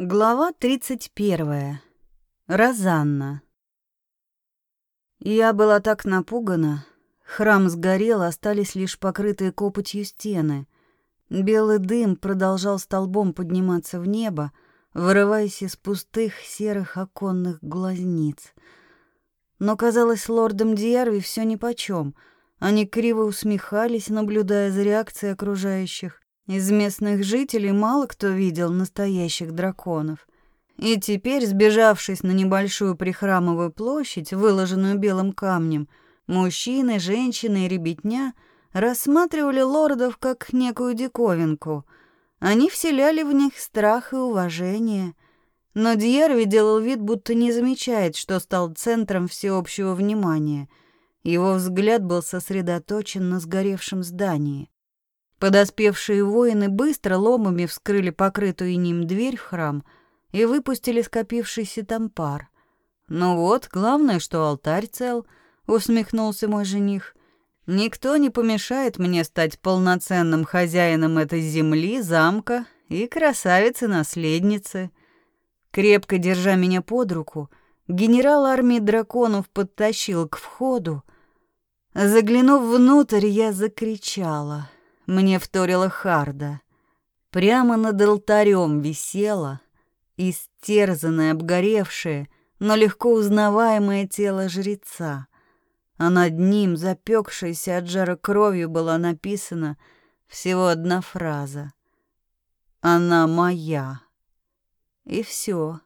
Глава 31. Розанна. Я была так напугана. Храм сгорел, остались лишь покрытые копотью стены. Белый дым продолжал столбом подниматься в небо, вырываясь из пустых серых оконных глазниц. Но, казалось, лордам Диарви все нипочем. Они криво усмехались, наблюдая за реакцией окружающих. Из местных жителей мало кто видел настоящих драконов. И теперь, сбежавшись на небольшую прихрамовую площадь, выложенную белым камнем, мужчины, женщины и ребятня рассматривали лордов как некую диковинку. Они вселяли в них страх и уважение. Но Дьерви делал вид, будто не замечает, что стал центром всеобщего внимания. Его взгляд был сосредоточен на сгоревшем здании. Подоспевшие воины быстро ломами вскрыли покрытую ним дверь в храм и выпустили скопившийся там пар. «Ну вот, главное, что алтарь цел», — усмехнулся мой жених. «Никто не помешает мне стать полноценным хозяином этой земли, замка и красавицы-наследницы». Крепко держа меня под руку, генерал армии драконов подтащил к входу. Заглянув внутрь, я закричала — мне вторила Харда. Прямо над алтарем висела истерзанное, обгоревшее, но легко узнаваемое тело жреца. А над ним, запекшейся от жара кровью, была написана всего одна фраза. «Она моя». И все.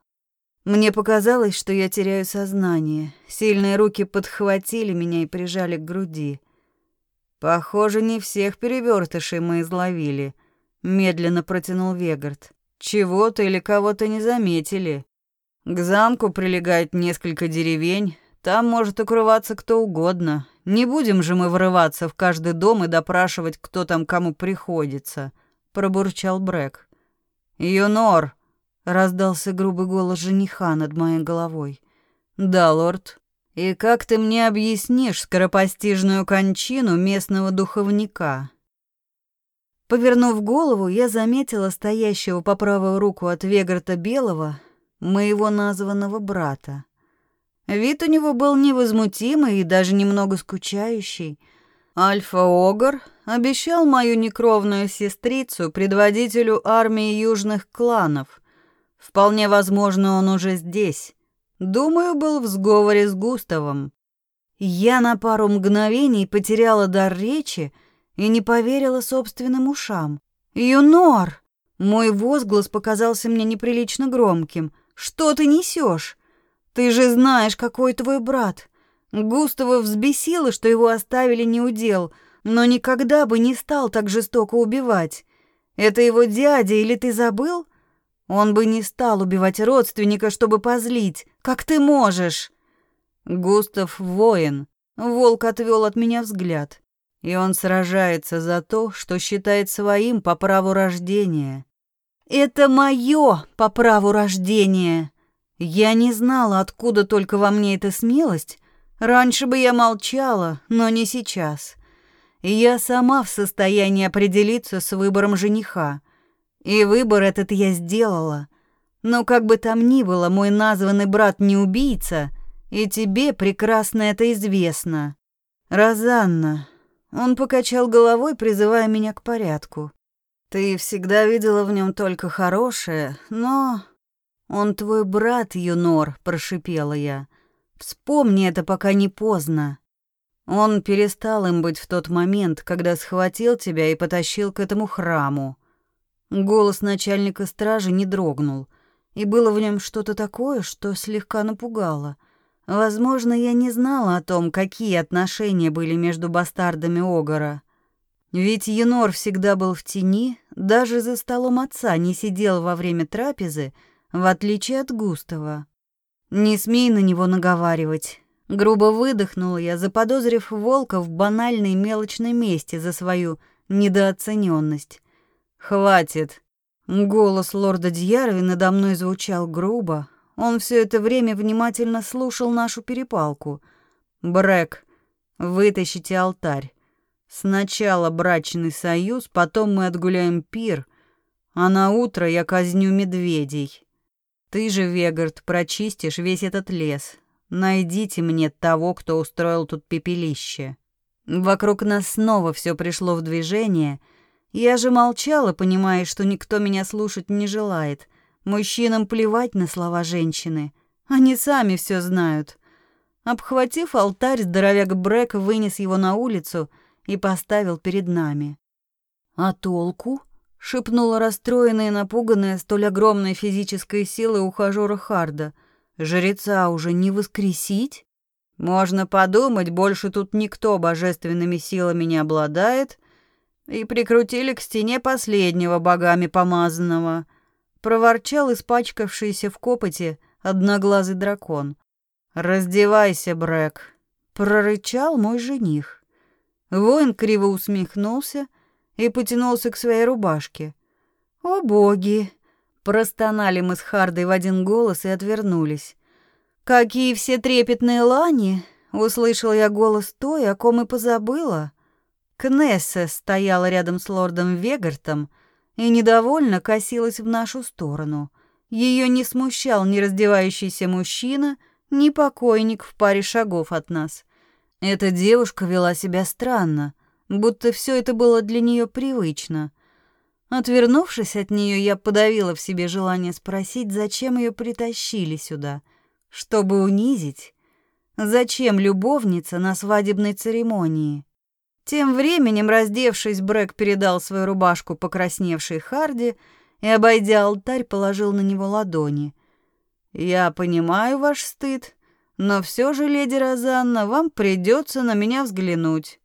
Мне показалось, что я теряю сознание. Сильные руки подхватили меня и прижали к груди. Похоже, не всех перевертышей мы изловили, медленно протянул Вегард. Чего-то или кого-то не заметили. К замку прилегает несколько деревень, там может укрываться кто угодно. Не будем же мы врываться в каждый дом и допрашивать, кто там кому приходится, пробурчал Брэк. Юнор, раздался грубый голос жениха над моей головой. Да, лорд. И как ты мне объяснишь скоропостижную кончину местного духовника? Повернув голову, я заметила стоящего по правую руку от Вегарта Белого, моего названного брата. Вид у него был невозмутимый и даже немного скучающий. Альфа-Огр обещал мою некровную сестрицу предводителю армии южных кланов. Вполне возможно, он уже здесь. Думаю, был в сговоре с Густавом. Я на пару мгновений потеряла дар речи и не поверила собственным ушам. «Юнор!» Мой возглас показался мне неприлично громким. «Что ты несешь? Ты же знаешь, какой твой брат!» Густава взбесило, что его оставили неудел, но никогда бы не стал так жестоко убивать. Это его дядя, или ты забыл? Он бы не стал убивать родственника, чтобы позлить. Как ты можешь? Густав воин. Волк отвел от меня взгляд. И он сражается за то, что считает своим по праву рождения. Это мое по праву рождения. Я не знала, откуда только во мне эта смелость. Раньше бы я молчала, но не сейчас. Я сама в состоянии определиться с выбором жениха. И выбор этот я сделала. Но как бы там ни было, мой названный брат не убийца, и тебе прекрасно это известно. Розанна. Он покачал головой, призывая меня к порядку. Ты всегда видела в нем только хорошее, но он твой брат, Юнор, прошипела я. Вспомни это, пока не поздно. Он перестал им быть в тот момент, когда схватил тебя и потащил к этому храму. Голос начальника стражи не дрогнул, и было в нем что-то такое, что слегка напугало. Возможно, я не знала о том, какие отношения были между бастардами Огора. Ведь Енор всегда был в тени, даже за столом отца не сидел во время трапезы, в отличие от Густава. «Не смей на него наговаривать», Грубо выдохнула я, заподозрив волка в банальной мелочной мести за свою недооцененность. «Хватит!» Голос лорда Дьярви надо мной звучал грубо. Он все это время внимательно слушал нашу перепалку. «Брэк, вытащите алтарь. Сначала брачный союз, потом мы отгуляем пир, а на утро я казню медведей. Ты же, Вегард, прочистишь весь этот лес. Найдите мне того, кто устроил тут пепелище. Вокруг нас снова все пришло в движение. Я же молчала, понимая, что никто меня слушать не желает. Мужчинам плевать на слова женщины. Они сами все знают. Обхватив алтарь, здоровяк Брэк вынес его на улицу и поставил перед нами. «А толку?» — шепнула расстроенная и напуганная столь огромной физической силой ухажёра Харда. «Жреца уже не воскресить?» «Можно подумать, больше тут никто божественными силами не обладает», и прикрутили к стене последнего богами помазанного. Проворчал испачкавшийся в копоте одноглазый дракон. «Раздевайся, Брэк», — прорычал мой жених. Воин криво усмехнулся и потянулся к своей рубашке. «О боги!» — простонали мы с Хардой в один голос и отвернулись. «Какие все трепетные лани!» — услышал я голос той, о ком и позабыла. Кнесса стояла рядом с лордом Вегартом и недовольно косилась в нашу сторону. Ее не смущал ни раздевающийся мужчина, ни покойник в паре шагов от нас. Эта девушка вела себя странно, будто все это было для нее привычно. Отвернувшись от нее, я подавила в себе желание спросить, зачем ее притащили сюда — чтобы унизить? Зачем любовница на свадебной церемонии? Тем временем, раздевшись, Брэк передал свою рубашку покрасневшей Харди и, обойдя алтарь, положил на него ладони. «Я понимаю ваш стыд, но все же, леди Розанна, вам придется на меня взглянуть».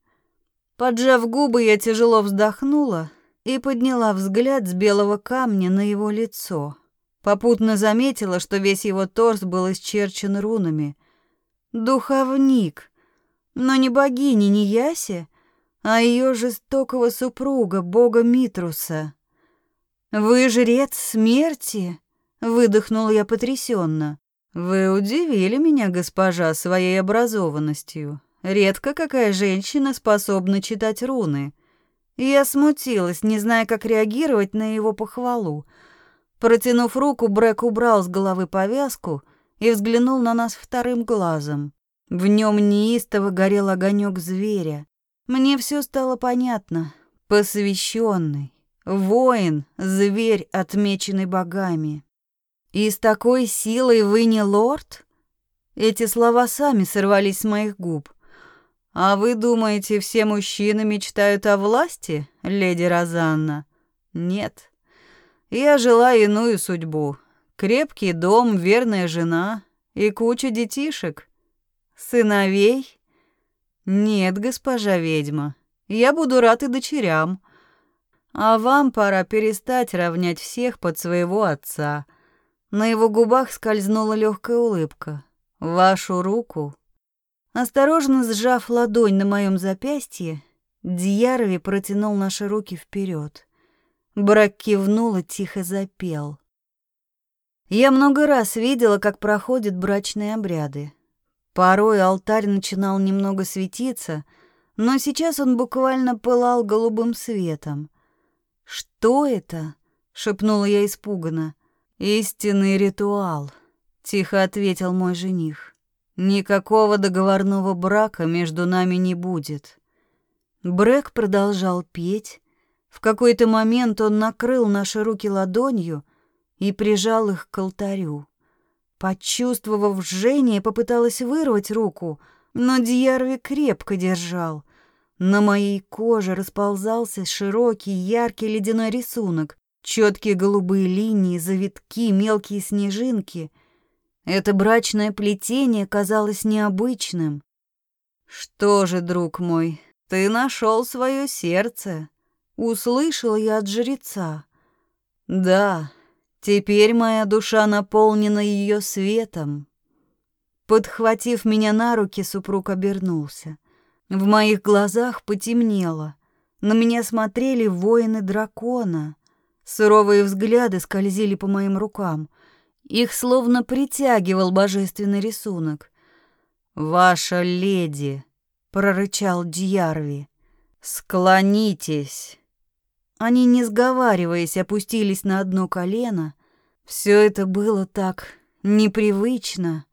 Поджав губы, я тяжело вздохнула и подняла взгляд с белого камня на его лицо. Попутно заметила, что весь его торс был исчерчен рунами. Духовник. Но не богини, не Яси, а ее жестокого супруга, бога Митруса. «Вы жрец смерти?» — выдохнул я потрясенно. «Вы удивили меня, госпожа, своей образованностью. Редко какая женщина способна читать руны». Я смутилась, не зная, как реагировать на его похвалу. Протянув руку, Брэк убрал с головы повязку и взглянул на нас вторым глазом. В нем неистово горел огонек зверя. Мне все стало понятно. Посвященный, воин, зверь, отмеченный богами. И с такой силой вы не лорд? Эти слова сами сорвались с моих губ. А вы думаете, все мужчины мечтают о власти, леди Розанна? Нет. Я жила иную судьбу. Крепкий дом, верная жена и куча детишек. Сыновей? Нет, госпожа ведьма, я буду рад и дочерям. А вам пора перестать равнять всех под своего отца. На его губах скользнула легкая улыбка. Вашу руку. Осторожно сжав ладонь на моем запястье, Дьярви протянул наши руки вперед. Брак кивнул и тихо запел. Я много раз видела, как проходят брачные обряды. Порой алтарь начинал немного светиться, но сейчас он буквально пылал голубым светом. «Что это?» — шепнула я испуганно. «Истинный ритуал», — тихо ответил мой жених. «Никакого договорного брака между нами не будет». Брэк продолжал петь, в какой-то момент он накрыл наши руки ладонью и прижал их к алтарю. Почувствовав жжение, попыталась вырвать руку, но Дьярви крепко держал. На моей коже расползался широкий, яркий ледяной рисунок, четкие голубые линии, завитки, мелкие снежинки. Это брачное плетение казалось необычным. «Что же, друг мой, ты нашел свое сердце», услышал я от жреца. Да, теперь моя душа наполнена ее светом. Подхватив меня на руки, супруг обернулся. В моих глазах потемнело. На меня смотрели воины дракона. Суровые взгляды скользили по моим рукам. Их словно притягивал божественный рисунок. «Ваша леди!» — прорычал Дьярви. «Склонитесь!» Они, не сговариваясь, опустились на одно колено. Все это было так непривычно.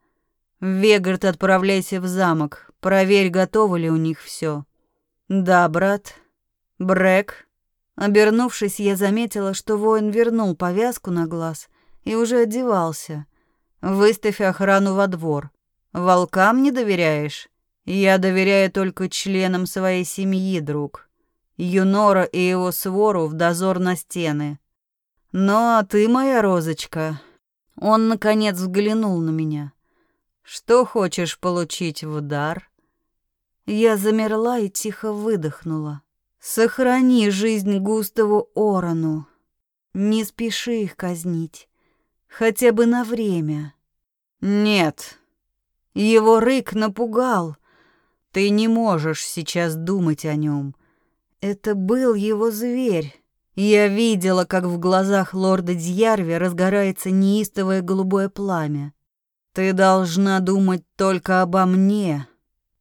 Вегард, отправляйся в замок, проверь, готово ли у них все. Да, брат. Брэк. Обернувшись, я заметила, что воин вернул повязку на глаз и уже одевался. Выставь охрану во двор. Волкам не доверяешь? Я доверяю только членам своей семьи, друг. Юнора и его свору в дозор на стены. Ну, а ты, моя розочка... Он, наконец, взглянул на меня. Что хочешь получить в дар? Я замерла и тихо выдохнула. Сохрани жизнь Густаву Орону. Не спеши их казнить. Хотя бы на время. Нет. Его рык напугал. Ты не можешь сейчас думать о нем. Это был его зверь. Я видела, как в глазах лорда Дьярви разгорается неистовое голубое пламя. Ты должна думать только обо мне,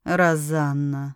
Розанна.